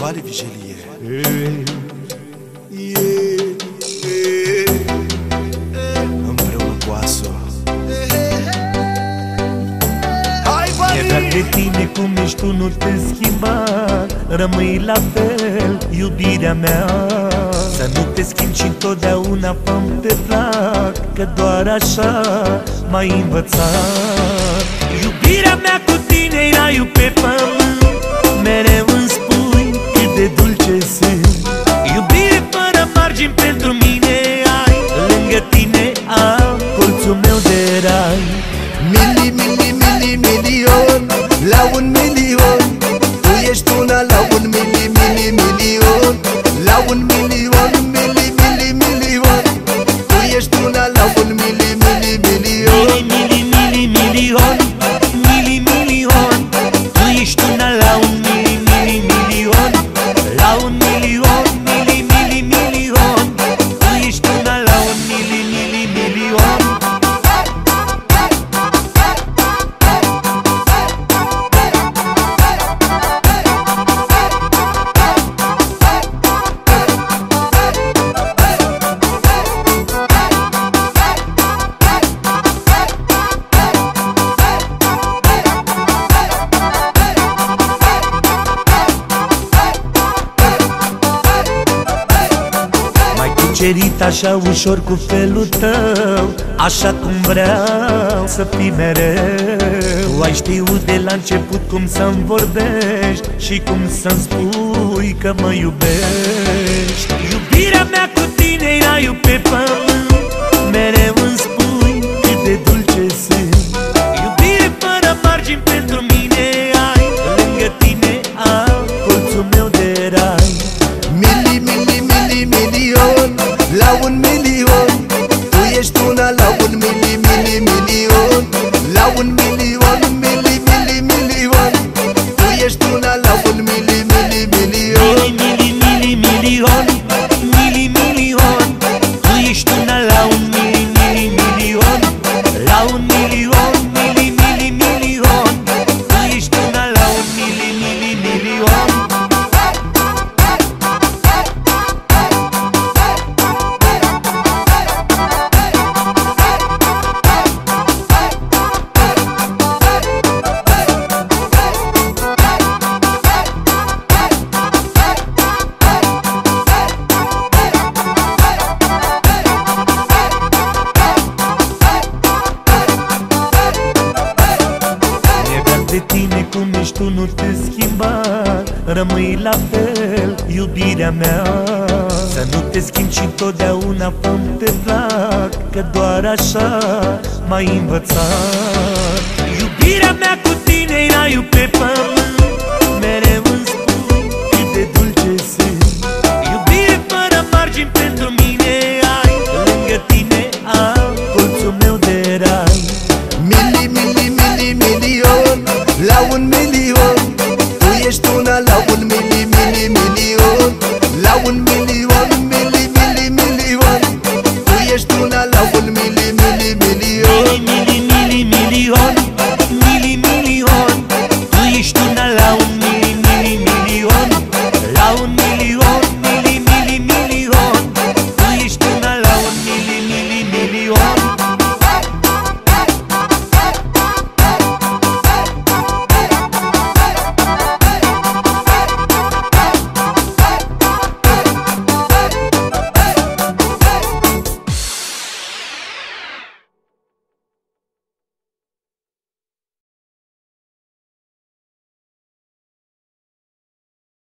Vale Vigelie Împreună cu Aso Hai, E drag de tine cum ești tu, nu te schimba. Rămâi la fel, iubirea mea. Să nu te schimbi și întotdeauna fă te plac Că doar așa m-ai învățat. Iubirea mea cu tine cucerit așa ușor cu felul tău Așa cum vreau să fii mereu. Tu ai știut de la început cum să-mi vorbești Și cum să-mi spui că mă iubești. Iubirea mea cu tine e raiul pe pământ milion Tu ești una la un mili, mili, milion. La un milion, mili, tu, nu te schimba Rămâi la fel, iubirea mea. Să nu te schimbi și întotdeauna fă te plac Că doar așa m-ai învățat. Iubirea mea cu tine e raiul pe pământ Mereu îmi spui cât de dulce sunt. Iubire fără margini pentru mine ai Lângă tine am colțul meu de rai. Mili, mili, mili, milion La un milion